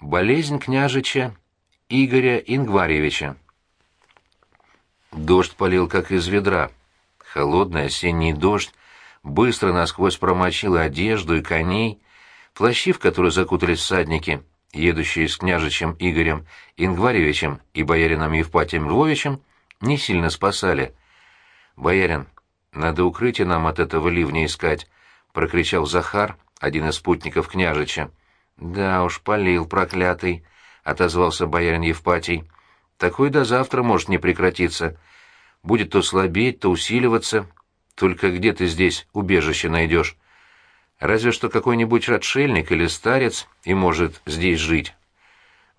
Болезнь княжича Игоря Ингварьевича. Дождь полил, как из ведра. Холодный осенний дождь быстро насквозь промочил одежду и коней, плащи, в которые закутались всадники, едущие с княжичем Игорем Ингварьевичем и боярином Евпатием Львовичем, не сильно спасали. «Боярин, надо укрытие нам от этого ливня искать», — прокричал Захар, один из спутников княжича. «Да уж, полил, проклятый», — отозвался боярин Евпатий. «Такой до завтра может не прекратиться. Будет то слабеть, то усиливаться. Только где ты здесь убежище найдешь? Разве что какой-нибудь отшельник или старец и может здесь жить».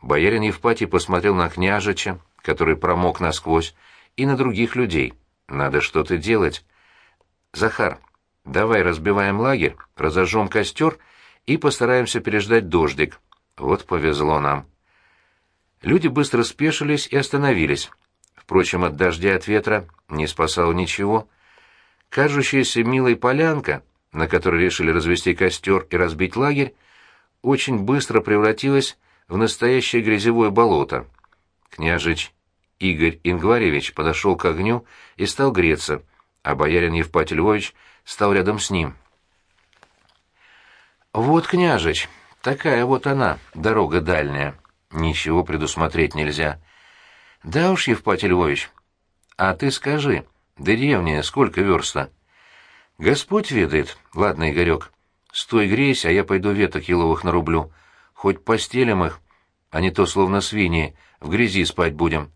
Боярин Евпатий посмотрел на княжича, который промок насквозь, и на других людей. «Надо что-то делать. Захар, давай разбиваем лагерь, разожжем костер — и постараемся переждать дождик. Вот повезло нам. Люди быстро спешились и остановились. Впрочем, от дождя от ветра не спасало ничего. Кажущаяся милой полянка, на которой решили развести костер и разбить лагерь, очень быстро превратилась в настоящее грязевое болото. Княжич Игорь Ингваревич подошел к огню и стал греться, а боярин Евпатий Львович стал рядом с ним. «Вот, княжич, такая вот она, дорога дальняя. Ничего предусмотреть нельзя». «Да уж, Евпатий Львович, а ты скажи, деревня сколько верста?» «Господь ведает. Ладно, Игорек, стой грейся, а я пойду веток еловых нарублю. Хоть постелим их, а не то словно свиньи, в грязи спать будем.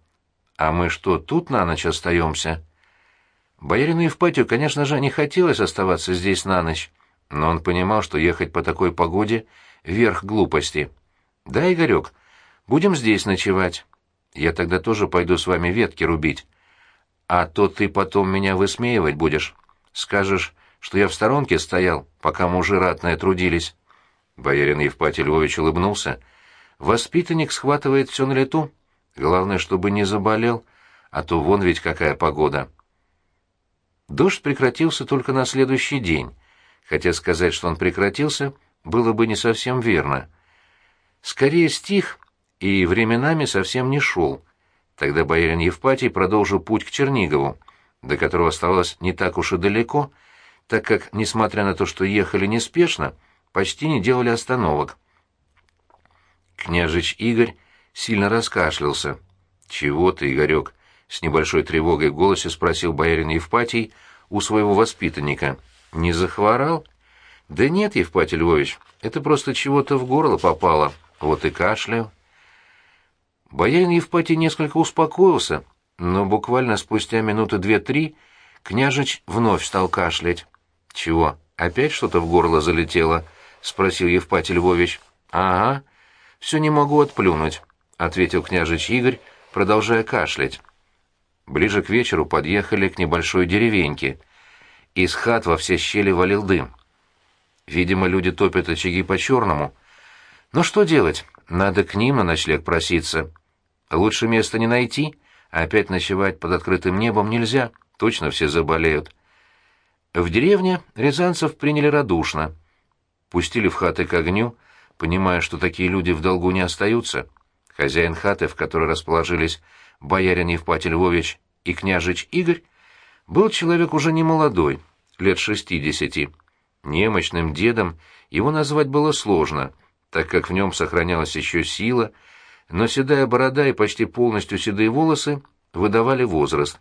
А мы что, тут на ночь остаемся?» Боярину Евпатию, конечно же, не хотелось оставаться здесь на ночь но он понимал, что ехать по такой погоде — верх глупости. «Да, Игорек, будем здесь ночевать. Я тогда тоже пойду с вами ветки рубить. А то ты потом меня высмеивать будешь. Скажешь, что я в сторонке стоял, пока мужи ратные трудились». Боярин Евпатий Львович улыбнулся. «Воспитанник схватывает все на лету. Главное, чтобы не заболел, а то вон ведь какая погода». Дождь прекратился только на следующий день, хотя сказать, что он прекратился, было бы не совсем верно. Скорее стих и временами совсем не шел. Тогда боярин Евпатий продолжил путь к Чернигову, до которого оставалось не так уж и далеко, так как, несмотря на то, что ехали неспешно, почти не делали остановок. Княжич Игорь сильно раскашлялся. «Чего ты, Игорек?» — с небольшой тревогой в голосе спросил боярин Евпатий у своего воспитанника — «Не захворал?» «Да нет, Евпатий Львович, это просто чего-то в горло попало. Вот и кашляю». Боярин Евпатий несколько успокоился, но буквально спустя минуты две-три княжич вновь стал кашлять. «Чего, опять что-то в горло залетело?» — спросил Евпатий Львович. «Ага, все не могу отплюнуть», — ответил княжич Игорь, продолжая кашлять. Ближе к вечеру подъехали к небольшой деревеньке — из хат во все щели валил дым. Видимо, люди топят очаги по-черному. Но что делать? Надо к ним на ночлег проситься. Лучше места не найти, а опять ночевать под открытым небом нельзя, точно все заболеют. В деревне рязанцев приняли радушно. Пустили в хаты к огню, понимая, что такие люди в долгу не остаются. Хозяин хаты, в которой расположились боярин Евпатий Львович и княжич Игорь, был человек уже не молодой, лет шестидесяти. Немощным дедом его назвать было сложно, так как в нем сохранялась еще сила, но седая борода и почти полностью седые волосы выдавали возраст.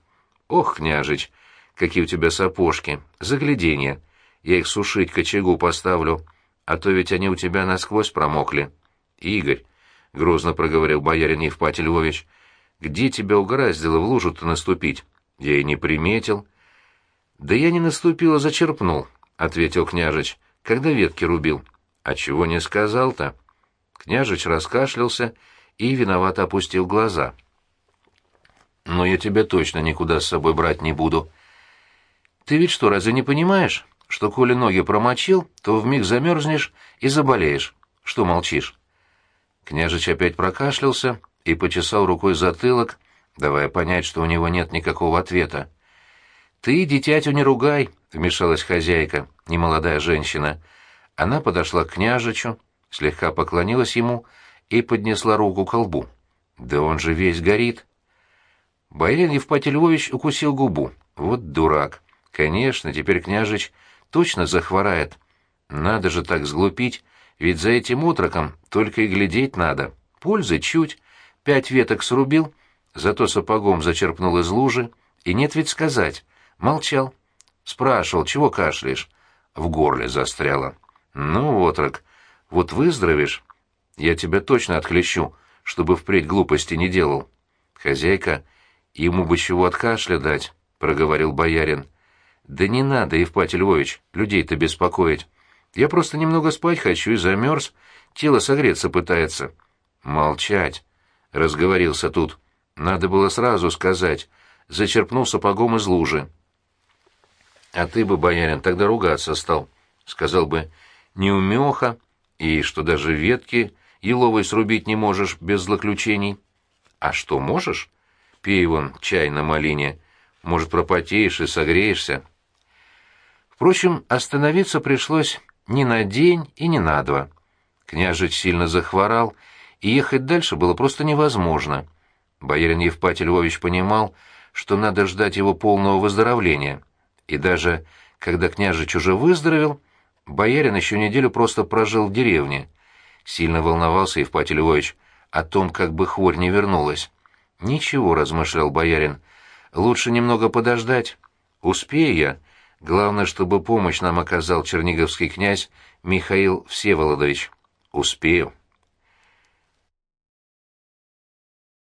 «Ох, княжич, какие у тебя сапожки! Загляденье! Я их сушить к очагу поставлю, а то ведь они у тебя насквозь промокли». «Игорь», — грозно проговорил боярин Евпатий Львович, — «где тебя угораздило в лужу-то наступить?» Я и не приметил. Да я не наступил, а зачерпнул, ответил княжич, когда ветки рубил. А чего не сказал-то? Княжич раскашлялся и виновато опустил глаза. Но я тебя точно никуда с собой брать не буду. Ты ведь что, разве не понимаешь, что коли ноги промочил, то вмиг замерзнешь и заболеешь? Что молчишь? Княжич опять прокашлялся и почесал рукой затылок, давая понять, что у него нет никакого ответа. «Ты, дитятю, не ругай», — вмешалась хозяйка, немолодая женщина. Она подошла к княжичу, слегка поклонилась ему и поднесла руку к колбу. «Да он же весь горит!» Боярин Евпатий Львович укусил губу. «Вот дурак! Конечно, теперь княжич точно захворает. Надо же так сглупить, ведь за этим утроком только и глядеть надо. Пользы чуть. Пять веток срубил, зато сапогом зачерпнул из лужи, и нет ведь сказать. Молчал. Спрашивал, чего кашляешь? В горле застряло. Ну, отрок, вот выздоровеешь, я тебя точно отхлещу, чтобы впредь глупости не делал. Хозяйка, ему бы чего от кашля дать, — проговорил боярин. Да не надо, Евпатий Львович, людей-то беспокоить. Я просто немного спать хочу и замерз, тело согреться пытается. Молчать, — разговорился тут. Надо было сразу сказать, зачерпнул сапогом из лужи. А ты бы, боярин, тогда ругаться стал. Сказал бы, неумеха, и что даже ветки еловой срубить не можешь без злоключений. А что, можешь? Пей вон чай на малине. Может, пропотеешь и согреешься. Впрочем, остановиться пришлось ни на день и ни на два. Княжич сильно захворал, и ехать дальше было просто невозможно. Боярин Евпатий Львович понимал, что надо ждать его полного выздоровления — и даже когда княжич уже выздоровел, боярин еще неделю просто прожил в деревне. Сильно волновался Евпатий Львович о том, как бы хворь не вернулась. «Ничего», — размышлял боярин, — «лучше немного подождать. Успею я. Главное, чтобы помощь нам оказал черниговский князь Михаил Всеволодович. Успею».